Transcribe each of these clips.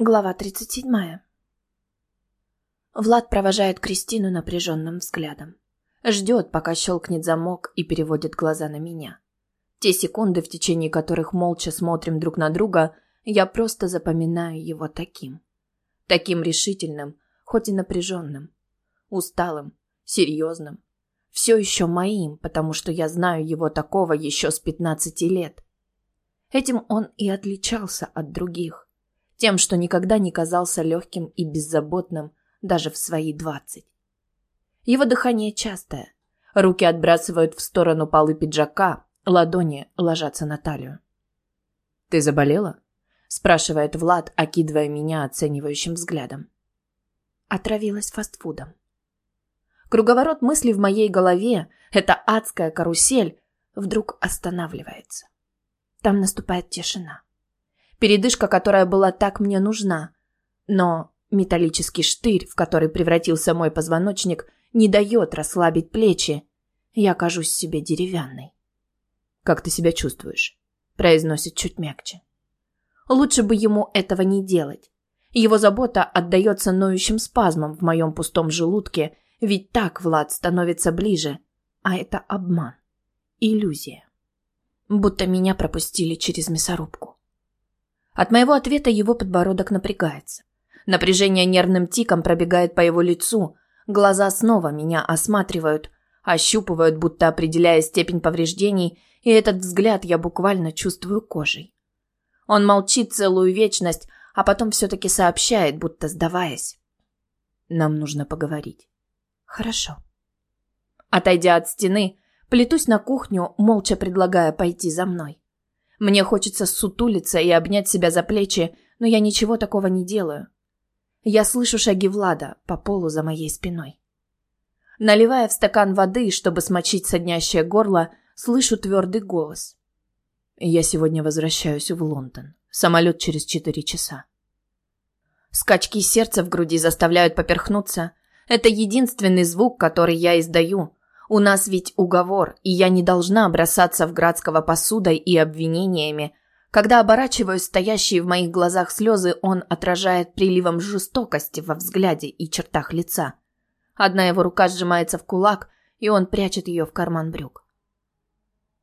Глава 37. Влад провожает Кристину напряженным взглядом. Ждет, пока щелкнет замок и переводит глаза на меня. Те секунды, в течение которых молча смотрим друг на друга, я просто запоминаю его таким. Таким решительным, хоть и напряженным. Усталым, серьезным. Все еще моим, потому что я знаю его такого еще с 15 лет. Этим он и отличался от других тем, что никогда не казался легким и беззаботным даже в свои двадцать. Его дыхание частое. Руки отбрасывают в сторону полы пиджака, ладони ложатся на талию. «Ты заболела?» – спрашивает Влад, окидывая меня оценивающим взглядом. Отравилась фастфудом. Круговорот мыслей в моей голове, эта адская карусель, вдруг останавливается. Там наступает тишина. Передышка, которая была так мне нужна. Но металлический штырь, в который превратился мой позвоночник, не дает расслабить плечи. Я кажусь себе деревянной. «Как ты себя чувствуешь?» – произносит чуть мягче. Лучше бы ему этого не делать. Его забота отдается ноющим спазмом в моем пустом желудке, ведь так Влад становится ближе. А это обман. Иллюзия. Будто меня пропустили через мясорубку. От моего ответа его подбородок напрягается. Напряжение нервным тиком пробегает по его лицу. Глаза снова меня осматривают, ощупывают, будто определяя степень повреждений, и этот взгляд я буквально чувствую кожей. Он молчит целую вечность, а потом все-таки сообщает, будто сдаваясь. «Нам нужно поговорить». «Хорошо». Отойдя от стены, плетусь на кухню, молча предлагая пойти за мной. Мне хочется сутулиться и обнять себя за плечи, но я ничего такого не делаю. Я слышу шаги Влада по полу за моей спиной. Наливая в стакан воды, чтобы смочить соднящее горло, слышу твердый голос. Я сегодня возвращаюсь в Лондон. Самолет через четыре часа. Скачки сердца в груди заставляют поперхнуться. Это единственный звук, который я издаю, у нас ведь уговор, и я не должна бросаться в Градского посудой и обвинениями. Когда оборачиваюсь стоящие в моих глазах слезы, он отражает приливом жестокости во взгляде и чертах лица. Одна его рука сжимается в кулак, и он прячет ее в карман брюк.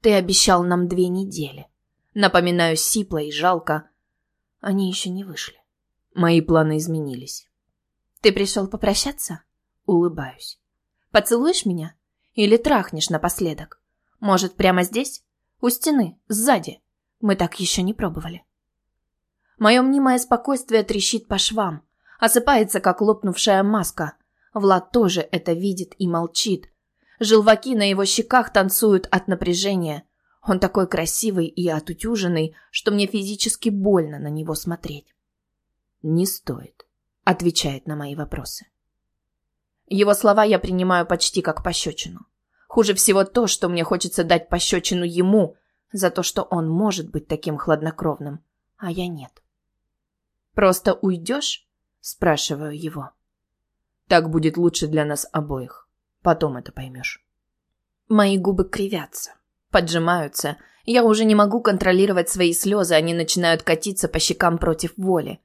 «Ты обещал нам две недели». Напоминаю сипло и жалко. Они еще не вышли. Мои планы изменились. «Ты пришел попрощаться?» Улыбаюсь. «Поцелуешь меня?» Или трахнешь напоследок? Может, прямо здесь? У стены, сзади. Мы так еще не пробовали. Мое мнимое спокойствие трещит по швам. Осыпается, как лопнувшая маска. Влад тоже это видит и молчит. Желваки на его щеках танцуют от напряжения. Он такой красивый и отутюженный, что мне физически больно на него смотреть. «Не стоит», — отвечает на мои вопросы. Его слова я принимаю почти как пощечину. Хуже всего то, что мне хочется дать пощечину ему за то, что он может быть таким хладнокровным, а я нет. «Просто уйдешь?» – спрашиваю его. «Так будет лучше для нас обоих. Потом это поймешь». Мои губы кривятся, поджимаются. Я уже не могу контролировать свои слезы, они начинают катиться по щекам против воли.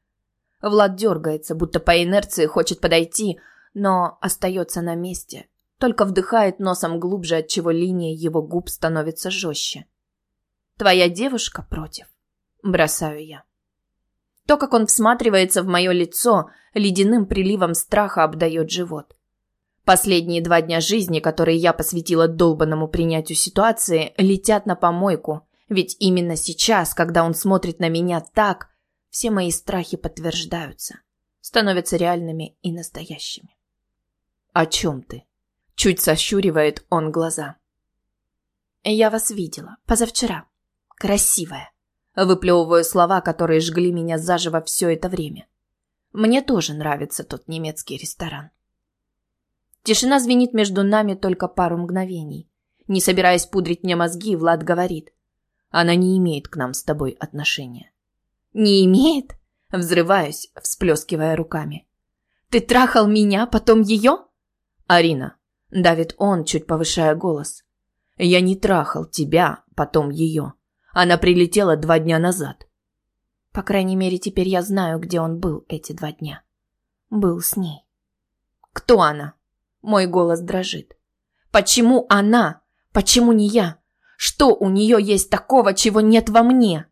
Влад дергается, будто по инерции хочет подойти, но остается на месте, только вдыхает носом глубже, отчего линия его губ становится жестче. «Твоя девушка против?» – бросаю я. То, как он всматривается в мое лицо, ледяным приливом страха обдает живот. Последние два дня жизни, которые я посвятила долбанному принятию ситуации, летят на помойку, ведь именно сейчас, когда он смотрит на меня так, все мои страхи подтверждаются, становятся реальными и настоящими. «О чем ты?» Чуть сощуривает он глаза. «Я вас видела. Позавчера. Красивая». Выплевываю слова, которые жгли меня заживо все это время. Мне тоже нравится тот немецкий ресторан. Тишина звенит между нами только пару мгновений. Не собираясь пудрить мне мозги, Влад говорит. Она не имеет к нам с тобой отношения. «Не имеет?» Взрываюсь, всплескивая руками. «Ты трахал меня, потом ее?» «Арина», — давит он, чуть повышая голос. «Я не трахал тебя, потом ее. Она прилетела два дня назад». По крайней мере, теперь я знаю, где он был эти два дня. Был с ней. Кто она? Мой голос дрожит. Почему она? Почему не я? Что у нее есть такого, чего нет во мне?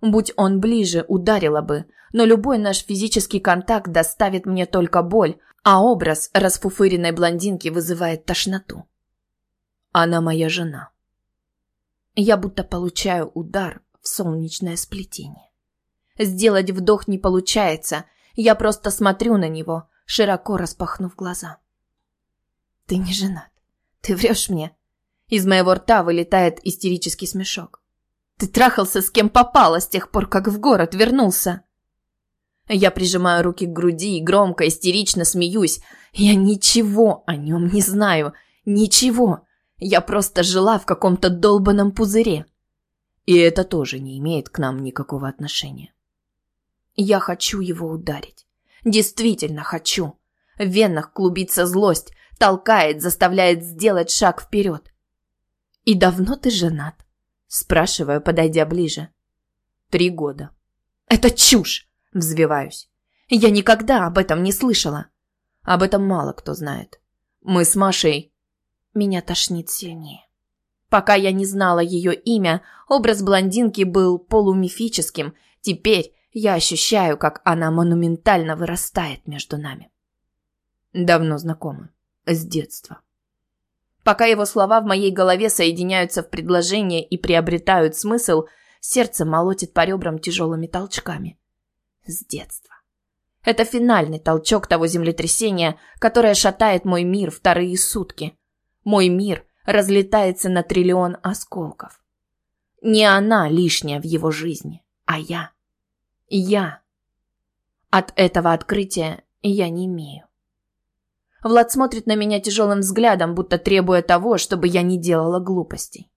Будь он ближе, ударила бы, но любой наш физический контакт доставит мне только боль, а образ расфуфыренной блондинки вызывает тошноту. Она моя жена. Я будто получаю удар в солнечное сплетение. Сделать вдох не получается, я просто смотрю на него, широко распахнув глаза. Ты не женат. Ты врешь мне. Из моего рта вылетает истерический смешок. Ты трахался с кем попало с тех пор, как в город вернулся. Я прижимаю руки к груди и громко, истерично смеюсь. Я ничего о нем не знаю. Ничего. Я просто жила в каком-то долбанном пузыре. И это тоже не имеет к нам никакого отношения. Я хочу его ударить. Действительно хочу. В венах клубится злость, толкает, заставляет сделать шаг вперед. «И давно ты женат?» Спрашиваю, подойдя ближе. «Три года». «Это чушь!» Взвиваюсь. «Я никогда об этом не слышала». Об этом мало кто знает. Мы с Машей... Меня тошнит сильнее. Пока я не знала ее имя, образ блондинки был полумифическим. Теперь я ощущаю, как она монументально вырастает между нами. Давно знакомы. С детства. Пока его слова в моей голове соединяются в предложение и приобретают смысл, сердце молотит по ребрам тяжелыми толчками. С детства. Это финальный толчок того землетрясения, которое шатает мой мир вторые сутки. Мой мир разлетается на триллион осколков. Не она лишняя в его жизни, а я. Я. От этого открытия я не имею. Влад смотрит на меня тяжелым взглядом, будто требуя того, чтобы я не делала глупостей.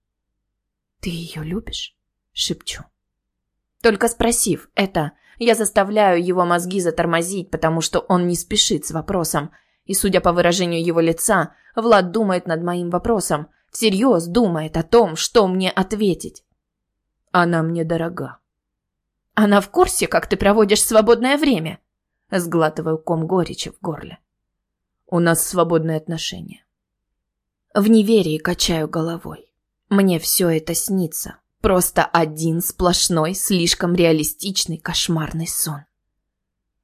«Ты ее любишь?» — шепчу. Только спросив это, я заставляю его мозги затормозить, потому что он не спешит с вопросом. И, судя по выражению его лица, Влад думает над моим вопросом, всерьез думает о том, что мне ответить. Она мне дорога. Она в курсе, как ты проводишь свободное время? Сглатываю ком горечи в горле. У нас свободные отношения. В неверии качаю головой. Мне все это снится. Просто один сплошной, слишком реалистичный, кошмарный сон.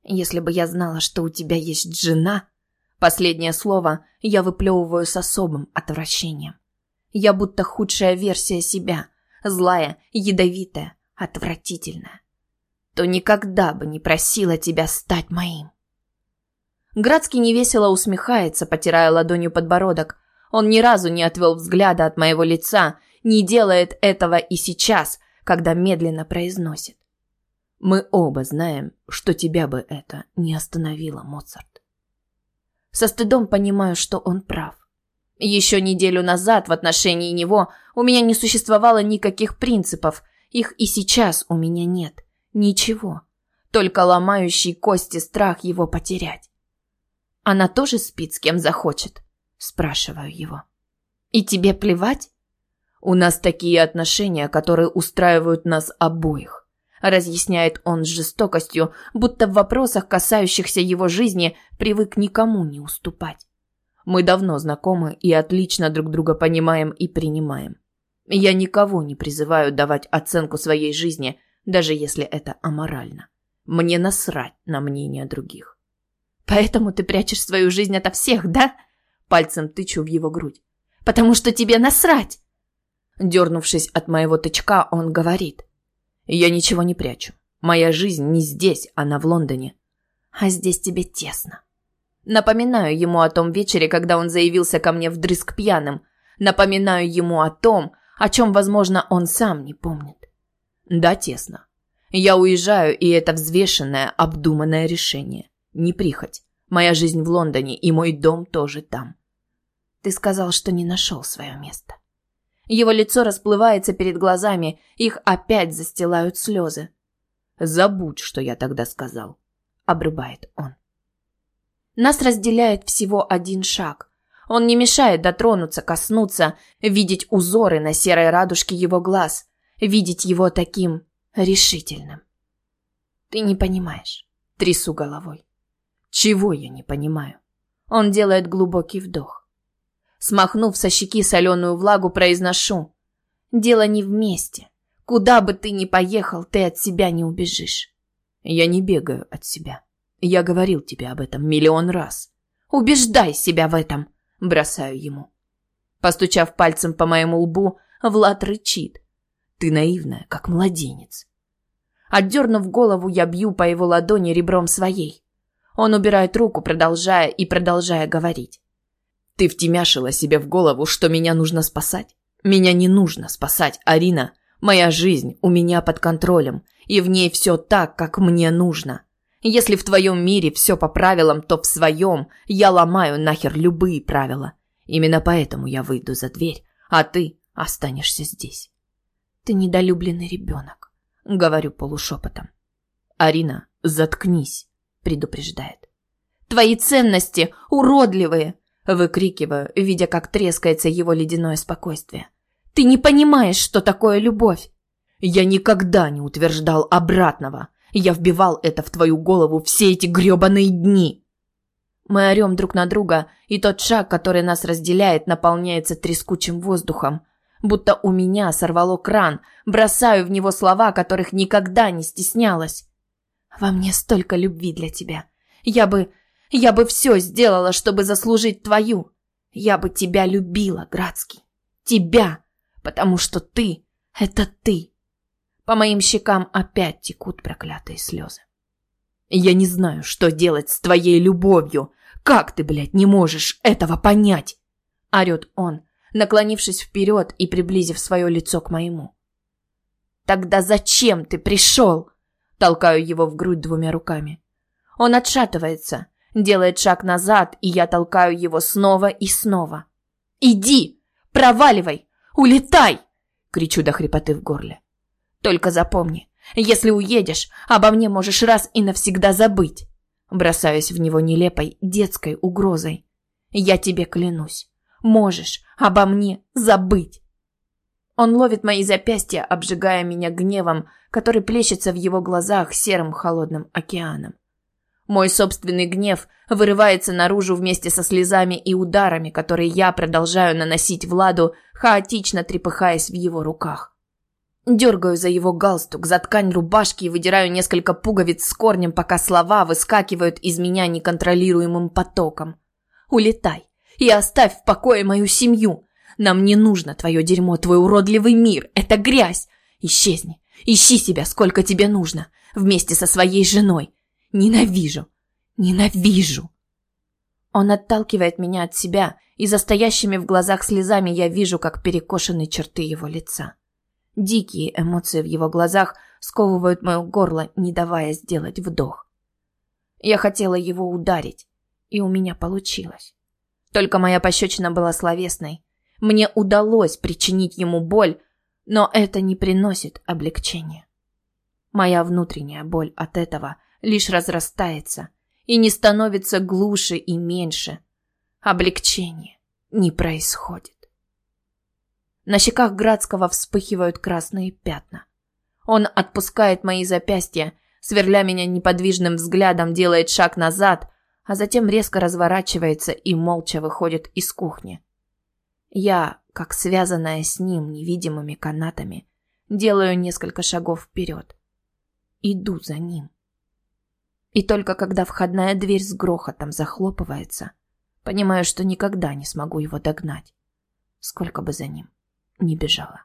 Если бы я знала, что у тебя есть жена... Последнее слово я выплевываю с особым отвращением. Я будто худшая версия себя, злая, ядовитая, отвратительная. То никогда бы не просила тебя стать моим. Градский невесело усмехается, потирая ладонью подбородок. Он ни разу не отвел взгляда от моего лица, не делает этого и сейчас, когда медленно произносит. «Мы оба знаем, что тебя бы это не остановило, Моцарт». Со стыдом понимаю, что он прав. Еще неделю назад в отношении него у меня не существовало никаких принципов, их и сейчас у меня нет. Ничего. Только ломающий кости страх его потерять. Она тоже спит с кем захочет? Спрашиваю его. И тебе плевать? У нас такие отношения, которые устраивают нас обоих. Разъясняет он с жестокостью, будто в вопросах, касающихся его жизни, привык никому не уступать. Мы давно знакомы и отлично друг друга понимаем и принимаем. Я никого не призываю давать оценку своей жизни, даже если это аморально. Мне насрать на мнение других. Поэтому ты прячешь свою жизнь ото всех, да? Пальцем тычу в его грудь. Потому что тебе насрать. Дернувшись от моего тычка, он говорит. Я ничего не прячу. Моя жизнь не здесь, она в Лондоне. А здесь тебе тесно. Напоминаю ему о том вечере, когда он заявился ко мне вдрызг пьяным. Напоминаю ему о том, о чем, возможно, он сам не помнит. Да, тесно. Я уезжаю, и это взвешенное, обдуманное решение не прихоть. Моя жизнь в Лондоне, и мой дом тоже там. Ты сказал, что не нашел свое место. Его лицо расплывается перед глазами, их опять застилают слезы. «Забудь, что я тогда сказал», — обрубает он. Нас разделяет всего один шаг. Он не мешает дотронуться, коснуться, видеть узоры на серой радужке его глаз, видеть его таким решительным. Ты не понимаешь. Трясу головой. Чего я не понимаю? Он делает глубокий вдох. Смахнув со щеки соленую влагу, произношу. Дело не вместе. Куда бы ты ни поехал, ты от себя не убежишь. Я не бегаю от себя. Я говорил тебе об этом миллион раз. Убеждай себя в этом, бросаю ему. Постучав пальцем по моему лбу, Влад рычит. Ты наивная, как младенец. Отдернув голову, я бью по его ладони ребром своей. Он убирает руку, продолжая и продолжая говорить. Ты втемяшила себе в голову, что меня нужно спасать? Меня не нужно спасать, Арина. Моя жизнь у меня под контролем, и в ней все так, как мне нужно. Если в твоем мире все по правилам, то в своем я ломаю нахер любые правила. Именно поэтому я выйду за дверь, а ты останешься здесь. Ты недолюбленный ребенок, говорю полушепотом. Арина, заткнись, предупреждает. Твои ценности уродливые, выкрикиваю, видя, как трескается его ледяное спокойствие. Ты не понимаешь, что такое любовь. Я никогда не утверждал обратного. Я вбивал это в твою голову все эти грёбаные дни. Мы орем друг на друга, и тот шаг, который нас разделяет, наполняется трескучим воздухом. Будто у меня сорвало кран, бросаю в него слова, которых никогда не стеснялась. Во мне столько любви для тебя. Я бы... я бы все сделала, чтобы заслужить твою. Я бы тебя любила, Градский. Тебя, потому что ты — это ты. По моим щекам опять текут проклятые слезы. Я не знаю, что делать с твоей любовью. Как ты, блядь, не можешь этого понять? Орет он, наклонившись вперед и приблизив свое лицо к моему. Тогда зачем ты пришел? Толкаю его в грудь двумя руками. Он отшатывается, делает шаг назад, и я толкаю его снова и снова. Иди, проваливай, улетай! Кричу до хрипоты в горле. Только запомни, если уедешь, обо мне можешь раз и навсегда забыть. Бросаюсь в него нелепой детской угрозой. Я тебе клянусь, можешь обо мне забыть. Он ловит мои запястья, обжигая меня гневом, который плещется в его глазах серым холодным океаном. Мой собственный гнев вырывается наружу вместе со слезами и ударами, которые я продолжаю наносить Владу, хаотично трепыхаясь в его руках. Дергаю за его галстук, за ткань рубашки и выдираю несколько пуговиц с корнем, пока слова выскакивают из меня неконтролируемым потоком. «Улетай и оставь в покое мою семью. Нам не нужно твое дерьмо, твой уродливый мир. Это грязь. Исчезни. Ищи себя, сколько тебе нужно. Вместе со своей женой. Ненавижу. Ненавижу». Он отталкивает меня от себя, и за стоящими в глазах слезами я вижу, как перекошены черты его лица. Дикие эмоции в его глазах сковывают мое горло, не давая сделать вдох. Я хотела его ударить, и у меня получилось. Только моя пощечина была словесной. Мне удалось причинить ему боль, но это не приносит облегчения. Моя внутренняя боль от этого лишь разрастается и не становится глуше и меньше. Облегчение не происходит. На щеках Градского вспыхивают красные пятна. Он отпускает мои запястья, сверля меня неподвижным взглядом, делает шаг назад, а затем резко разворачивается и молча выходит из кухни. Я, как связанная с ним невидимыми канатами, делаю несколько шагов вперед. Иду за ним. И только когда входная дверь с грохотом захлопывается, понимаю, что никогда не смогу его догнать, сколько бы за ним не бежала.